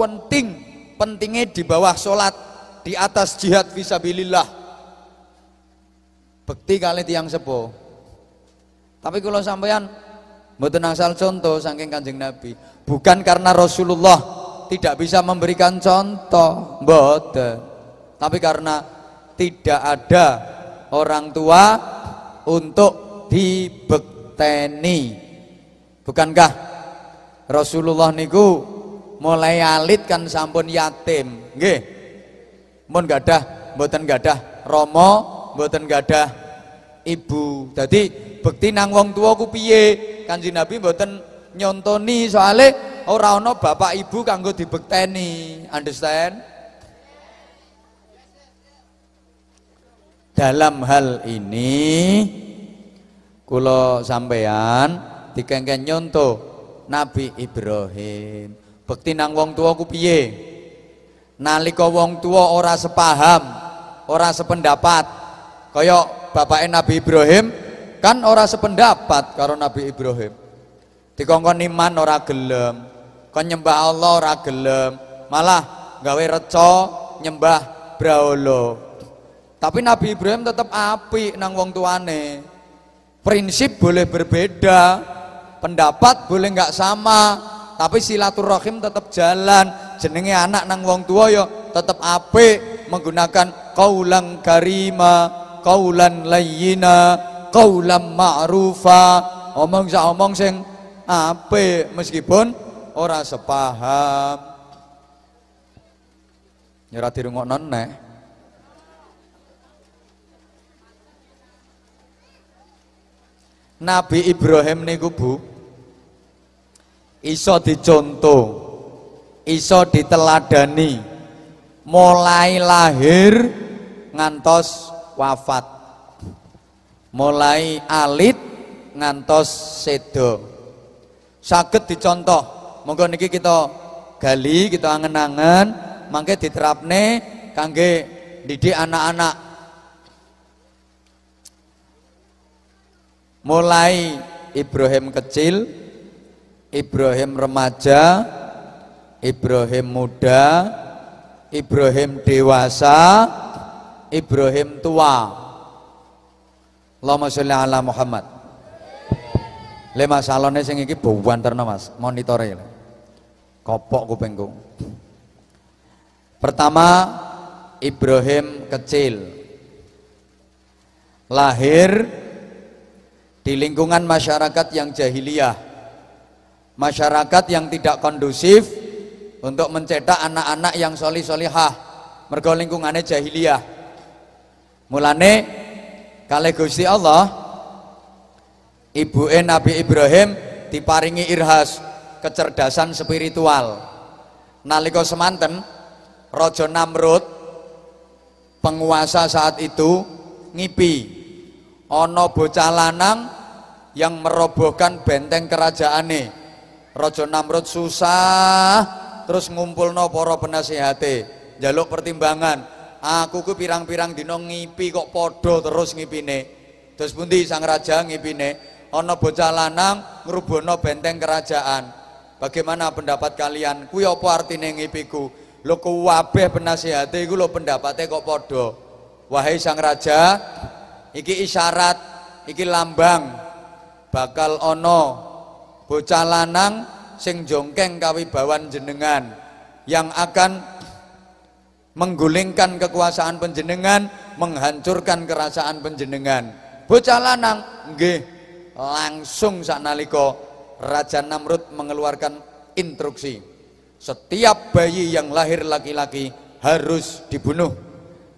penting pentingnya di bawah sholat di atas jihad visabilillah. Bekti kali tiang sepo tapi kalau sampean mboten asal contoh saking kanjeng Nabi bukan karena Rasulullah tidak bisa memberikan contoh mboten. Tapi karena tidak ada orang tua untuk dibekteni. Bukankah Rasulullah niku mulai alit kan sampun yatim. Nggih. Mun gadah mboten gadah romo mboten gadah ibu. Jadi bekti nang wong tua ku piye? Kanjeng Nabi mboten nyontoni soale ora ana bapak ibu kanggo dibekteni. Understand? Dalam hal ini kula sampean dikengken nyonto Nabi Ibrahim bekti nang wong tua ku piye? Nalika wong tua ora sepaham ora sependapat kaya bapaknya Nabi Ibrahim kan ora sependapat karo Nabi Ibrahim. Dikongkon iman ora gelem kon nyembah Allah ora gelem malah gawe reca nyembah braolo tapi Nabi Ibrahim tetap api nang wong tuane. Prinsip boleh berbeda pendapat boleh nggak sama tapi silaturahim tetap jalan. Jenenge anak nang wong tua yo tetap ape menggunakan kaulang karima kaulan layyina kaulan ma'rufa. Omong sa omong sing ape meskipun ora sepaham. Nyora dirungokno neh Nabi Ibrahim niku Bu iso dicontoh iso diteladani. Mulai lahir ngantos wafat. Mulai alit ngantos sedo saged dicontoh. Monggo niki kita gali kita angen-angen mangke diterapne kangge didik anak-anak. Mulai Ibrahim kecil Ibrahim remaja, Ibrahim muda, Ibrahim dewasa, Ibrahim tua. Allahumma sholli ala Muhammad. Lima salone sing iki buwanterno Mas, monitore. Kopok kupingku. Pertama Ibrahim kecil. Lahir di lingkungan masyarakat yang jahiliyah masyarakat yang tidak kondusif untuk mencetak anak-anak yang soli solihah mergo lingkungannya jahiliyah. Mulane kali Gusti Allah ibu Nabi Ibrahim diparingi irhas kecerdasan spiritual. Nalika semanten Raja Namrud penguasa saat itu ngipi ono bocah lanang yang merobohkan benteng kerajaannya Raja Namrud susah terus ngumpulno para penasihate. Jaluk pertimbangan aku ku pirang-pirang dina ngipi kok padha terus ngipine. Terus pundi sang raja ngipine? Ana bocah lanang ngrubono benteng kerajaan. Bagaimana pendapat kalian? Kuwi apa artine ngipiku? Lho kuwabeh penasihate iku lho pendapatnya kok padha. Wahai sang raja iki isyarat iki lambang. Bakal ono bocah lanang sing jongkeng kawibawan jenengan yang akan menggulingkan kekuasaan penjenengan, menghancurkan kerasaan penjenengan. Bocah lanang nggih langsung saknalika Raja Namrud mengeluarkan instruksi. Setiap bayi yang lahir laki-laki harus dibunuh.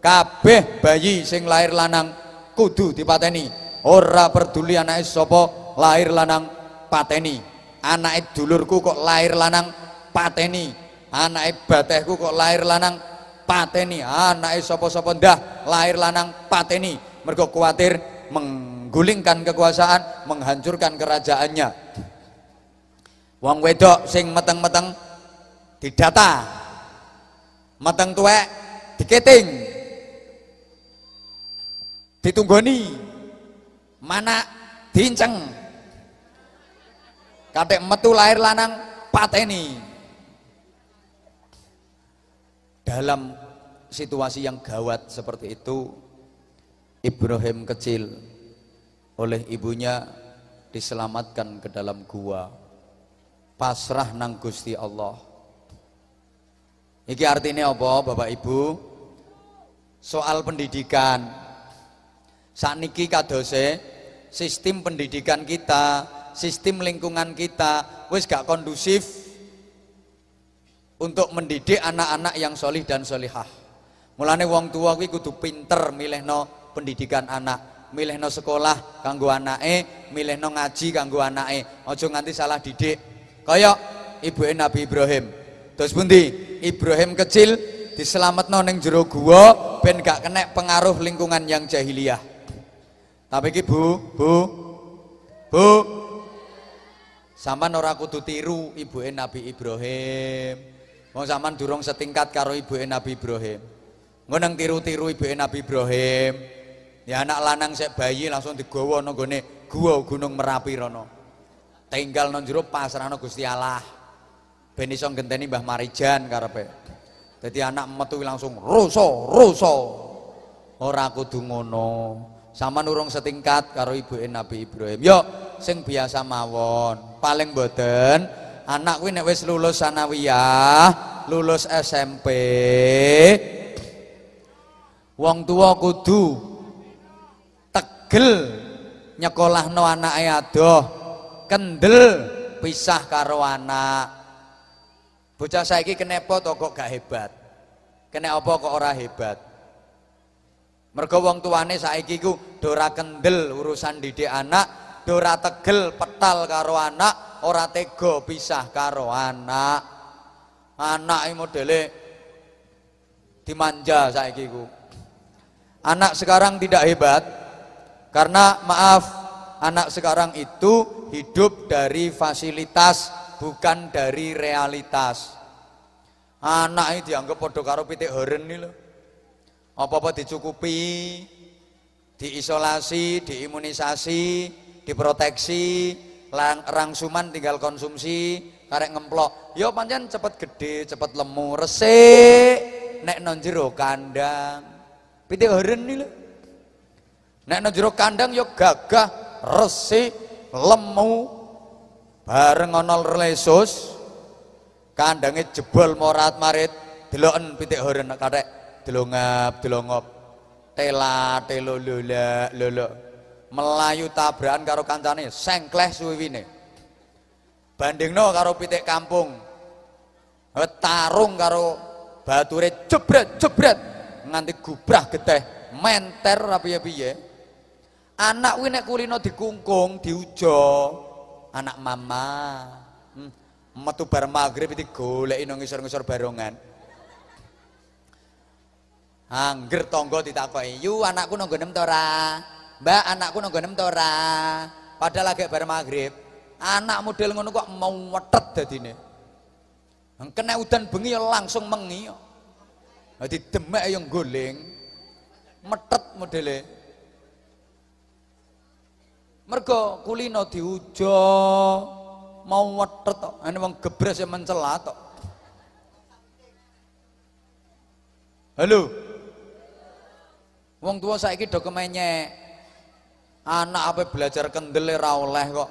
Kabeh bayi sing lahir lanang kudu dipateni. Ora peduli anake sapa lahir lanang pateni. Anak dulurku kok lahir lanang pateni. Anak batehku kok lahir lanang pateni. Anak sapa-sapa ndah lahir lanang pateni. Mergo kuatir menggulingkan kekuasaan menghancurkan kerajaannya. Wong wedok sing meteng-meteng didata. Meteng tuwek diketing. Ditunggoni. Mana dinceng Katek metu lahir lanang pateni. dalam situasi yang gawat seperti itu Ibrahim kecil oleh ibunya diselamatkan ke dalam gua. Pasrah nang Gusti Allah. Iki artinya apa Bapak Ibu? Soal pendidikan. Saat niki kadose sistem pendidikan kita sistem lingkungan kita wis gak kondusif untuk mendidik anak-anak yang solih dan solihah. Mulane wong tua kuwi kudu pinter milihno pendidikan anak milihno sekolah kanggo anake milihno ngaji kanggo anake. Aja nganti salah didik. Kaya ibu Nabi Ibrahim. Terus pundi? Ibrahim kecil diselametno ning jero gua ben gak kena pengaruh lingkungan yang jahiliyah. Tapi iki Bu Bu Bu Saman ora kudu tiru ibuke Nabi Ibrahim Wong sampean durung setingkat karo ibuke Nabi Ibrahim. Ngono tiru-tiru ibuke Nabi Ibrahim. Ya anak lanang sik bayi langsung digawa nang gone gua Gunung Merapi rono. Tinggal nang jero pasrahno Gusti Allah. Ben iso ngenteni Mbah Marijan karepe. Dadi anak metu langsung ruso, ruso. Ora kudu ngono. Sama nurung setingkat karo ibuke Nabi Ibrahim. Yo sing biasa mawon. Paling boten anak kuwi nek wis lulus sanawiyah, lulus SMP, wong tua kudu tegel nyekolahno anake adoh, kendel pisah karo anak. Bocah saiki kenepo to kok gak hebat? Kena apa kok ora hebat? Mergo wong tuane saiki ku dora kendel urusan didik anak, dora tegel petal karo anak, ora tega pisah karo anak. Anak ini modele dimanja saiki ku. Anak sekarang tidak hebat karena maaf anak sekarang itu hidup dari fasilitas bukan dari realitas. Anak ini dianggap podo karo pitik horen nih loh. Apa-apa dicukupi diisolasi diimunisasi diproteksi rangsuman tinggal konsumsi karek ngemplok. Yo pancen cepet gede cepet lemu resik. Nek non jero kandang. Pitik heren nih nek non jero kandang yo gagah resik lemu. Bareng ono lesus kandangnya jebol morat marit. Deloken pitik heren karek delongap delongop tela telo lola lolo melayu tabrakan karo kancane sengkleh suwiwine bandingno karo pitik kampung. Tarung karo bature jebret jebret. Nganti gubrah geteh menter rapi piye anak kuwi nek kulino dikungkung diujo. Anak mama. Hmm. metu bar maghrib iki goleki nang ngisor-ngisor barongan. Angger tonggo ditakoki, "Yu anakku nang nggonem ta ora?" Mbak anakku nunggu nem tora. Padahal lagi bar maghrib. Anak model ngono kok mau wetet dadine. Kena udan bengi ya langsung mengi. Dadi demek yang goleng. Metet modele. Mergo kulino diujo mau wetet tok. Ane wong gebres ya mencela tok. Halo. Wong tua saiki do kemenyek. Anak apa belajar kendel ora oleh kok.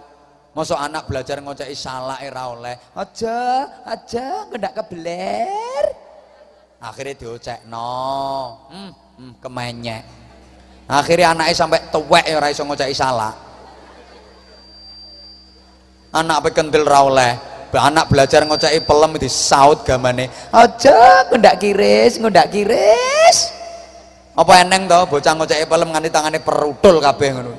Masa anak belajar ngoceki salah ora oleh. Aja, aja ngendak kebeler. Akhirnya diocekno. Hmm, hmm kemenyek. Akhirnya anaknya sampai tuwek ya ora iso ngoceki salah. Anak apa kendel ora oleh. Anak belajar ngoceki pelem di saut gamane. Aja ngendak kiris, ngendak kiris. Apa eneng to bocah ngoceki pelem nganti tangane perudul kabeh ngono.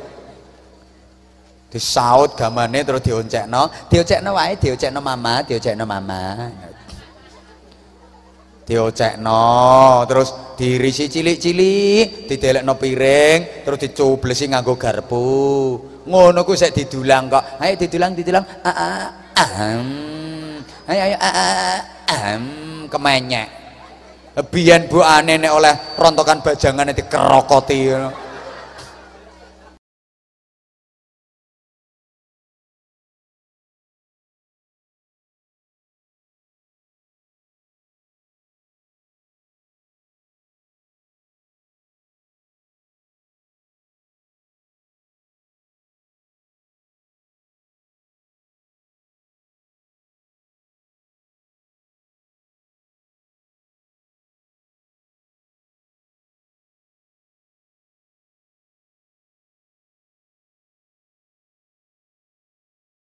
Disaut gamane terus dioncekno, dioncekno wae, dioncekno mama, dioncekno mama. Diocekno, terus dirisi cilik-cilik, didelekno piring, terus dicublesi nganggo garpu. Ngono ku sik didulang kok. Ayo didulang, didulang. Ah, ah, ah. Ayo ayo ah, ah, ah. kemenyek biyen bu nek oleh rontokan bajangan itu kerokoti